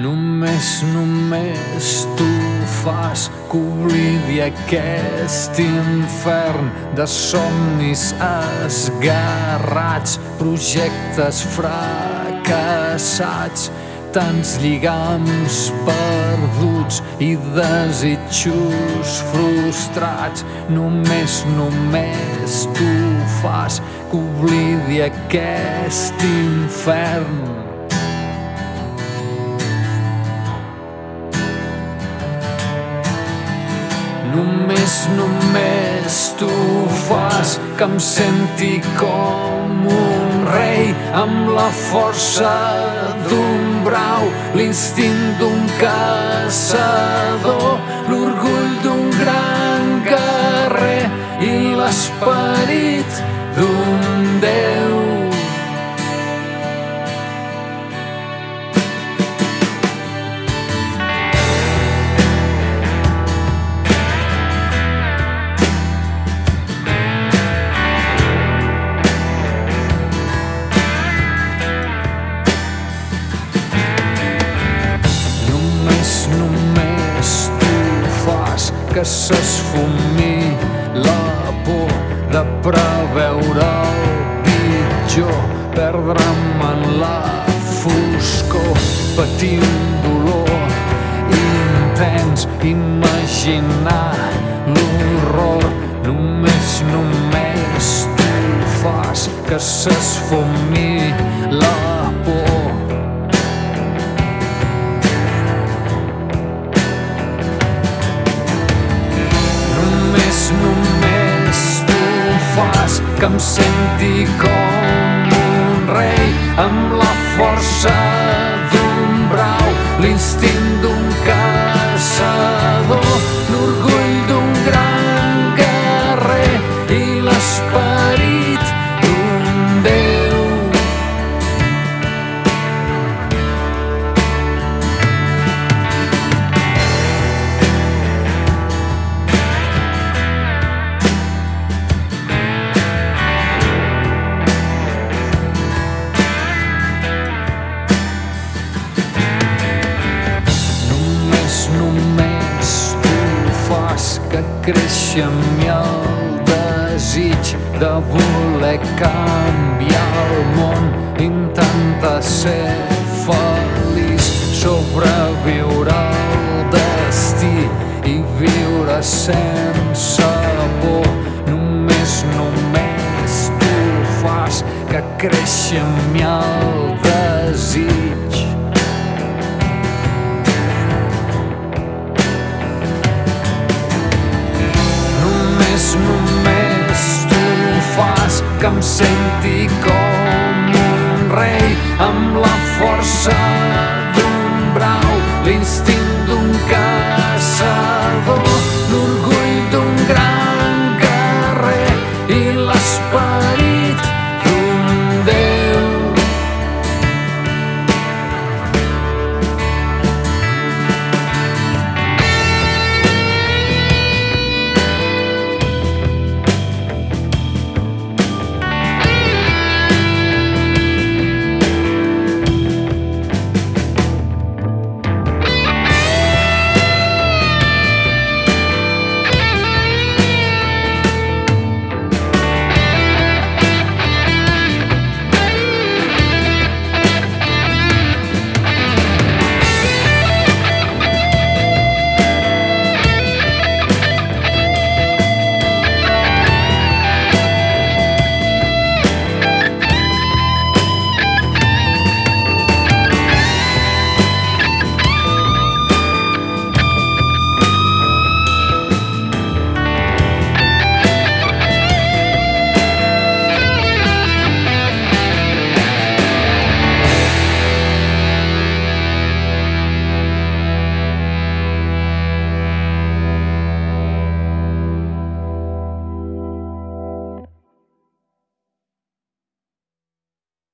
Només, només tu fas que oblidi aquest infern de somnis esgarrats, projectes fracassats, tants lligams perduts i desitjos frustrats. Només, només tu fas que oblidi aquest infern Només, només tu fas que em senti com un rei amb la força d'un brau, l'instint d'un caçador, l'orgull d'un gran guerrer i l'esperit que s'esfumi la por de preveure el pitjor, perdre'm en la foscor, patir un dolor intens, imaginar l'horror. Només, només tu fas que s'esfumi que em senti com un rei amb la força d'un brau, l'instint que creixi en mi el desig de voler canviar el món, intentar ser feliç, sobreviure al destí i viure sense por. Només, només tu fas que creixi en mi el que em senti com un rei amb la força d'un brau, l'instint